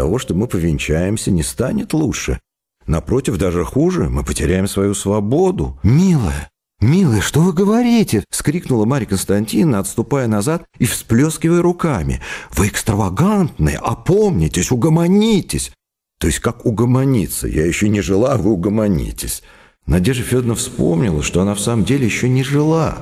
того, что мы повенчаемся, не станет лучше. Напротив, даже хуже, мы потеряем свою свободу. «Милая, милая, что вы говорите?» — скрикнула Марья Константиновна, отступая назад и всплескивая руками. «Вы экстравагантны, опомнитесь, угомонитесь!» То есть как угомониться? Я еще не жила, вы угомонитесь. Надежда Федоровна вспомнила, что она в самом деле еще не жила.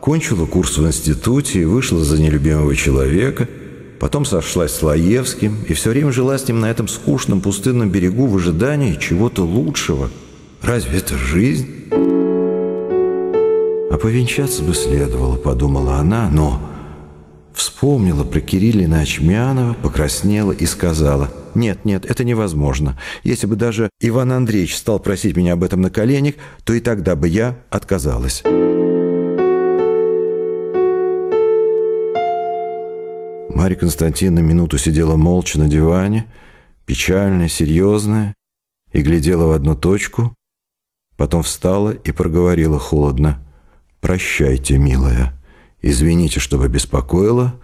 Кончила курс в институте и вышла за нелюбимого человека – Потом сошлась с Лаевским и все время жила с ним на этом скучном пустынном берегу в ожидании чего-то лучшего. Разве это жизнь? А повенчаться бы следовало, подумала она, но вспомнила про Кириллина Очмянова, покраснела и сказала, «Нет, нет, это невозможно. Если бы даже Иван Андреевич стал просить меня об этом на коленях, то и тогда бы я отказалась». Марья Константиновна минуту сидела молча на диване, печальная, серьезная, и глядела в одну точку, потом встала и проговорила холодно. «Прощайте, милая. Извините, что беспокоила,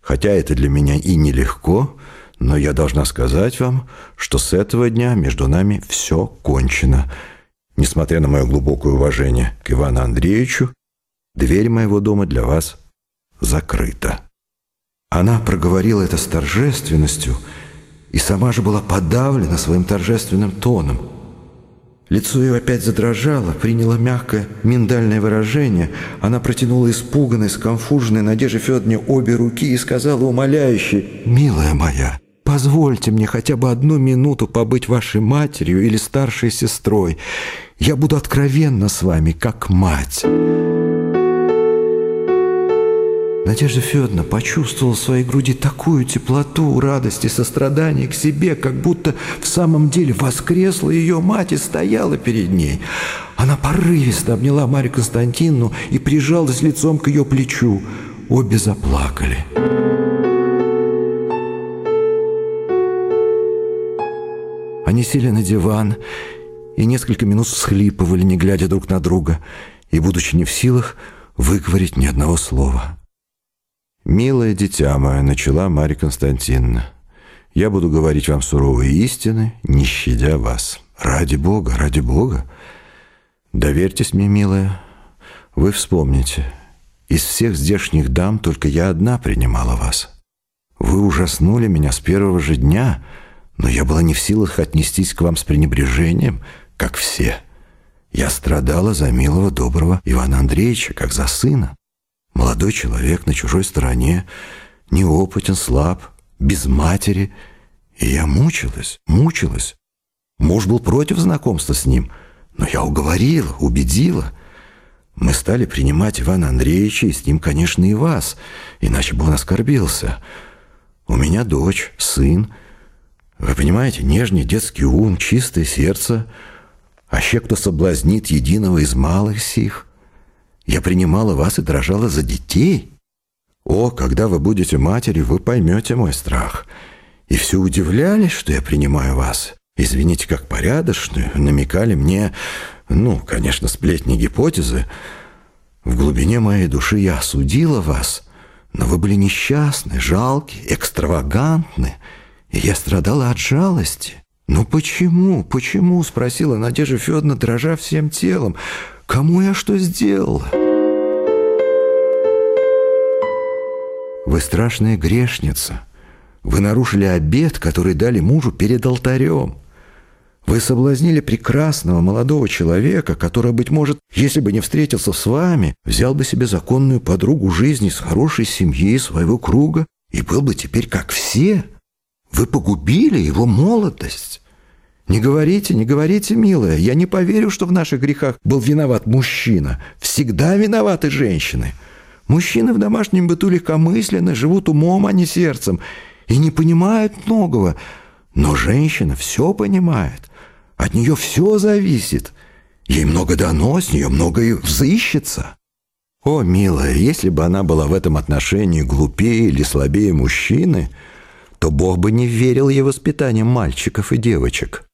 хотя это для меня и нелегко, но я должна сказать вам, что с этого дня между нами все кончено. Несмотря на мое глубокое уважение к Ивану Андреевичу, дверь моего дома для вас закрыта». Она проговорила это с торжественностью и сама же была подавлена своим торжественным тоном. Лицо ее опять задрожало, приняло мягкое миндальное выражение. Она протянула испуганной, сконфуженной Надежде Федоровне обе руки и сказала умоляюще, «Милая моя, позвольте мне хотя бы одну минуту побыть вашей матерью или старшей сестрой. Я буду откровенна с вами, как мать». Надежда Федоровна почувствовала в своей груди такую теплоту, радость и сострадание к себе, как будто в самом деле воскресла ее мать и стояла перед ней. Она порывисто обняла Марию Константиновну и прижалась лицом к ее плечу. Обе заплакали. Они сели на диван и несколько минут всхлипывали, не глядя друг на друга, и, будучи не в силах, выговорить ни одного слова. «Милое дитя мое», — начала Марья Константиновна, «я буду говорить вам суровые истины, не щадя вас. Ради Бога, ради Бога. Доверьтесь мне, милая, вы вспомните, из всех здешних дам только я одна принимала вас. Вы ужаснули меня с первого же дня, но я была не в силах отнестись к вам с пренебрежением, как все. Я страдала за милого, доброго Ивана Андреевича, как за сына. Молодой человек на чужой стороне, неопытен, слаб, без матери. И я мучилась, мучилась. Муж был против знакомства с ним, но я уговорила, убедила. Мы стали принимать Ивана Андреевича, и с ним, конечно, и вас, иначе бы он оскорбился. У меня дочь, сын. Вы понимаете, нежный детский ум, чистое сердце. А ще кто соблазнит единого из малых сих — я принимала вас и дрожала за детей. О, когда вы будете матерью, вы поймете мой страх. И все удивлялись, что я принимаю вас. Извините, как порядочную, намекали мне, ну, конечно, сплетни гипотезы. В глубине моей души я осудила вас, но вы были несчастны, жалки, экстравагантны, и я страдала от жалости. «Ну почему, почему?» — спросила Надежда Федоровна, дрожа всем телом. Кому я что сделал? Вы страшная грешница. Вы нарушили обет, который дали мужу перед алтарем. Вы соблазнили прекрасного молодого человека, который, быть может, если бы не встретился с вами, взял бы себе законную подругу жизни с хорошей семьей своего круга и был бы теперь как все. Вы погубили его молодость. Не говорите, не говорите, милая, я не поверю, что в наших грехах был виноват мужчина. Всегда виноваты женщины. Мужчины в домашнем быту легкомысленны, живут умом, а не сердцем, и не понимают многого. Но женщина все понимает. От нее все зависит. Ей много дано, с нее многое взыщется. О, милая, если бы она была в этом отношении глупее или слабее мужчины, то Бог бы не верил ей воспитанием мальчиков и девочек.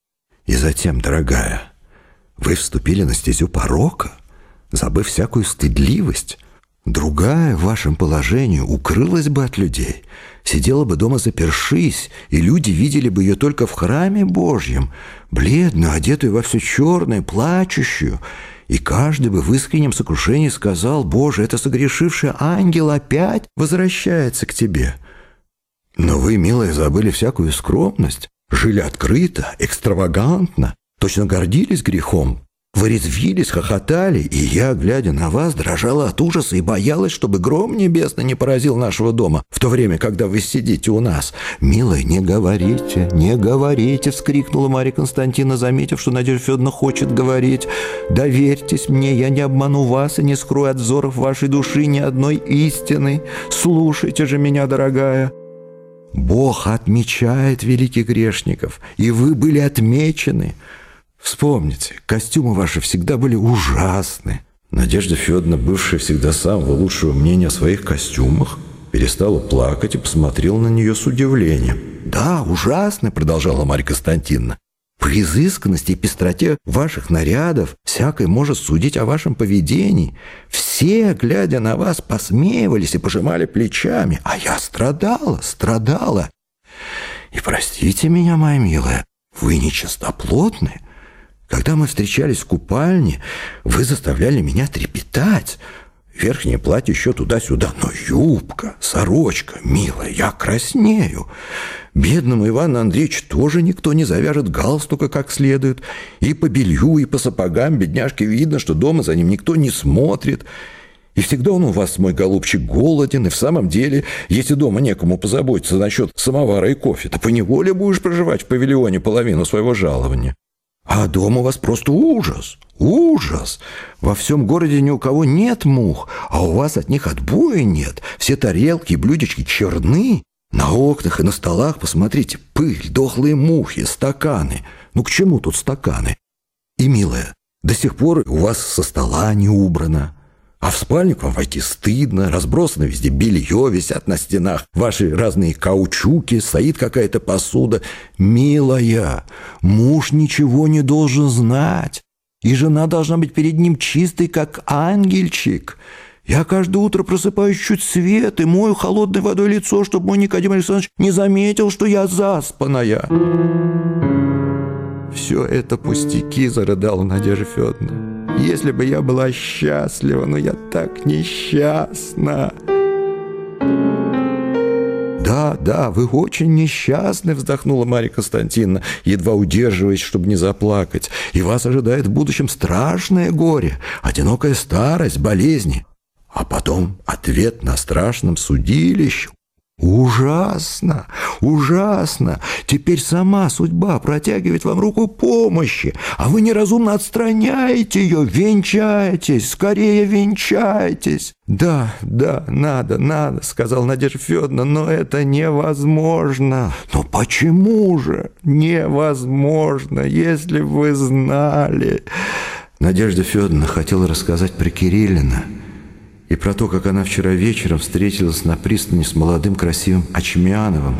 И затем, дорогая, вы вступили на стезю порока, забыв всякую стыдливость, Другая в вашем положении укрылась бы от людей, сидела бы дома запершись, и люди видели бы ее только в храме Божьем, бледную, одетую во все черное, плачущую, и каждый бы в искреннем сокрушении сказал, «Боже, это согрешивший ангел опять возвращается к тебе». Но вы, милая, забыли всякую скромность, жили открыто, экстравагантно, точно гордились грехом, вы резвились, хохотали, и я, глядя на вас, дрожала от ужаса и боялась, чтобы гром небесный не поразил нашего дома, в то время, когда вы сидите у нас. «Милая, не говорите, не говорите!» — вскрикнула Марья Константина, заметив, что Надежда Федоровна хочет говорить. «Доверьтесь мне, я не обману вас и не скрою от взоров вашей души ни одной истины. Слушайте же меня, дорогая!» Бог отмечает великих грешников, и вы были отмечены — Вспомните, костюмы ваши всегда были ужасны. Надежда Федоровна, бывшая всегда самого лучшего мнения о своих костюмах, перестала плакать и посмотрела на нее с удивлением. «Да, ужасны», — продолжала Марья Константиновна. «По изысканности и пестроте ваших нарядов всякой может судить о вашем поведении. Все, глядя на вас, посмеивались и пожимали плечами, а я страдала, страдала. И простите меня, моя милая, вы нечистоплотны, когда мы встречались в купальне, вы заставляли меня трепетать. Верхнее платье еще туда-сюда, но юбка, сорочка, милая, я краснею. Бедному Ивану Андреевичу тоже никто не завяжет галстука как следует. И по белью, и по сапогам бедняжке видно, что дома за ним никто не смотрит. И всегда он у вас, мой голубчик, голоден, и в самом деле, если дома некому позаботиться насчет самовара и кофе, то поневоле будешь проживать в павильоне половину своего жалования. А дома у вас просто ужас, ужас. Во всем городе ни у кого нет мух, а у вас от них отбоя нет. Все тарелки и блюдечки черны. На окнах и на столах, посмотрите, пыль, дохлые мухи, стаканы. Ну к чему тут стаканы? И, милая, до сих пор у вас со стола не убрано. А в спальню к вам войти стыдно, разбросано везде белье, висят на стенах ваши разные каучуки, стоит какая-то посуда. Милая, муж ничего не должен знать, и жена должна быть перед ним чистой, как ангельчик. Я каждое утро просыпаюсь чуть свет и мою холодной водой лицо, чтобы мой Никодим Александрович не заметил, что я заспанная. Все это пустяки, зарыдала Надежда Федоровна. Если бы я была счастлива, но я так несчастна. «Да, да, вы очень несчастны», — вздохнула Марья Константиновна, едва удерживаясь, чтобы не заплакать. «И вас ожидает в будущем страшное горе, одинокая старость, болезни, а потом ответ на страшном судилище. Ужасно, ужасно. Теперь сама судьба протягивает вам руку помощи, а вы неразумно отстраняете ее. Венчайтесь, скорее венчайтесь. Да, да, надо, надо, сказал Надежда Федоровна, но это невозможно. Но почему же невозможно, если вы знали? Надежда Федоровна хотела рассказать про Кириллина – и про то, как она вчера вечером встретилась на пристани с молодым красивым Ачмяновым,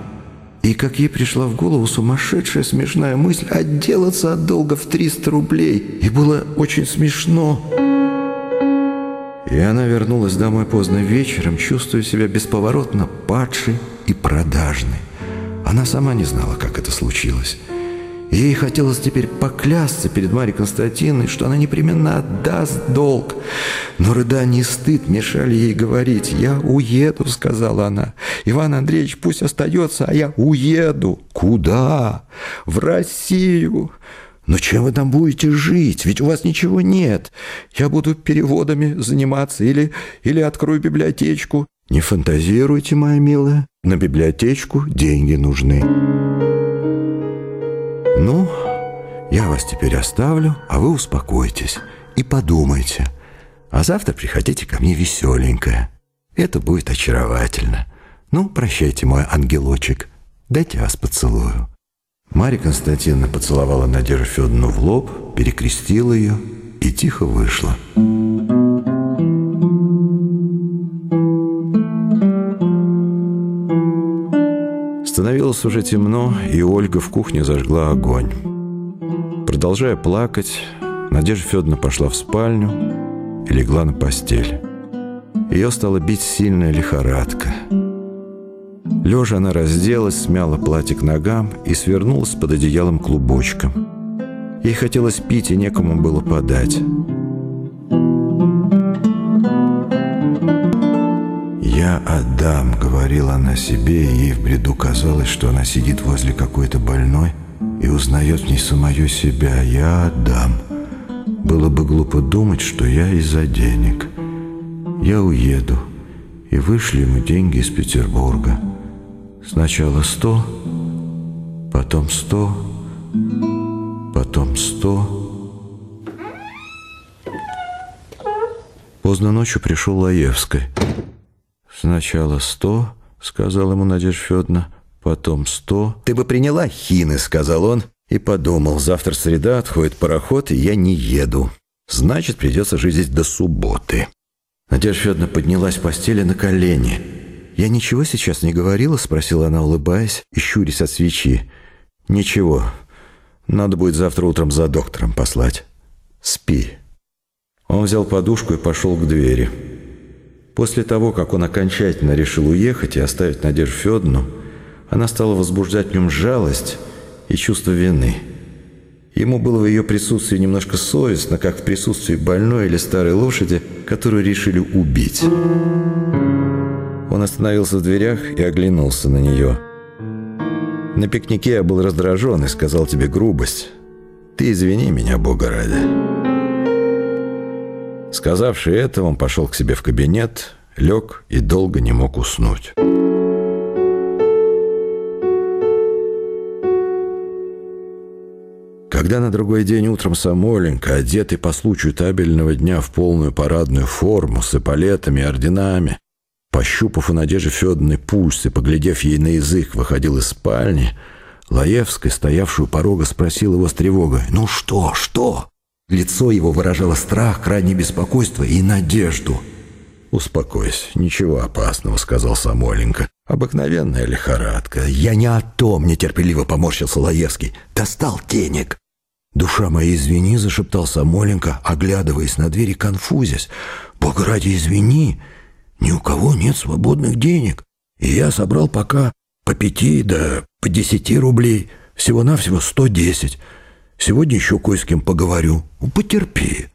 и как ей пришла в голову сумасшедшая смешная мысль отделаться от долга в 300 рублей. И было очень смешно. И она вернулась домой поздно вечером, чувствуя себя бесповоротно падшей и продажной. Она сама не знала, как это случилось. Ей хотелось теперь поклясться перед Марьей Константиновной, что она непременно отдаст долг. Но рыдание и стыд мешали ей говорить. «Я уеду», — сказала она. «Иван Андреевич пусть остается, а я уеду». «Куда?» «В Россию». «Но чем вы там будете жить? Ведь у вас ничего нет. Я буду переводами заниматься или, или открою библиотечку». «Не фантазируйте, моя милая. На библиотечку деньги нужны». «Ну, я вас теперь оставлю, а вы успокойтесь и подумайте. А завтра приходите ко мне веселенькая. Это будет очаровательно. Ну, прощайте, мой ангелочек. Дайте вас поцелую». Марья Константиновна поцеловала Надежду Федоровну в лоб, перекрестила ее и тихо вышла. Становилось уже темно, и Ольга в кухне зажгла огонь. Продолжая плакать, Надежда Федоровна пошла в спальню и легла на постель. Ее стала бить сильная лихорадка. Лежа она разделась, смяла платье к ногам и свернулась под одеялом клубочком. Ей хотелось пить, и некому было подать. «Я отдам», — говорила она себе, и ей в бреду казалось, что она сидит возле какой-то больной и узнает в ней самое себя. «Я отдам». Было бы глупо думать, что я из-за денег. Я уеду, и вышли ему деньги из Петербурга. Сначала сто, потом сто, потом сто. Поздно ночью пришел Лаевский. «Сначала сто», — сказал ему Надежда Федоровна, «потом сто». «Ты бы приняла хины», — сказал он, и подумал, «завтра среда, отходит пароход, и я не еду. Значит, придется жить здесь до субботы». Надежда Федоровна поднялась в постели на колени. «Я ничего сейчас не говорила?» — спросила она, улыбаясь и щурясь от свечи. «Ничего. Надо будет завтра утром за доктором послать. Спи». Он взял подушку и пошел к двери. После того, как он окончательно решил уехать и оставить Надежду Федоровну, она стала возбуждать в нем жалость и чувство вины. Ему было в ее присутствии немножко совестно, как в присутствии больной или старой лошади, которую решили убить. Он остановился в дверях и оглянулся на нее. «На пикнике я был раздражен и сказал тебе грубость. Ты извини меня, Бога ради». Сказавший это, он пошел к себе в кабинет, лег и долго не мог уснуть. Когда на другой день утром Самойленко, одетый по случаю табельного дня в полную парадную форму, с эполетами и орденами, пощупав у Надежды Федоровны пульс и поглядев ей на язык, выходил из спальни, Лаевская, стоявшую у порога, спросил его с тревогой, «Ну что, что?» Лицо его выражало страх, крайнее беспокойство и надежду. «Успокойся, ничего опасного», — сказал Самойленко. «Обыкновенная лихорадка». «Я не о том», — нетерпеливо поморщился Лаевский. «Достал денег». «Душа моя, извини», — зашептал Самойленко, оглядываясь на двери, конфузясь. «Бога ради, извини, ни у кого нет свободных денег. И я собрал пока по пяти да по десяти рублей, всего-навсего сто десять». Сегодня еще кое с кем поговорю. Потерпи».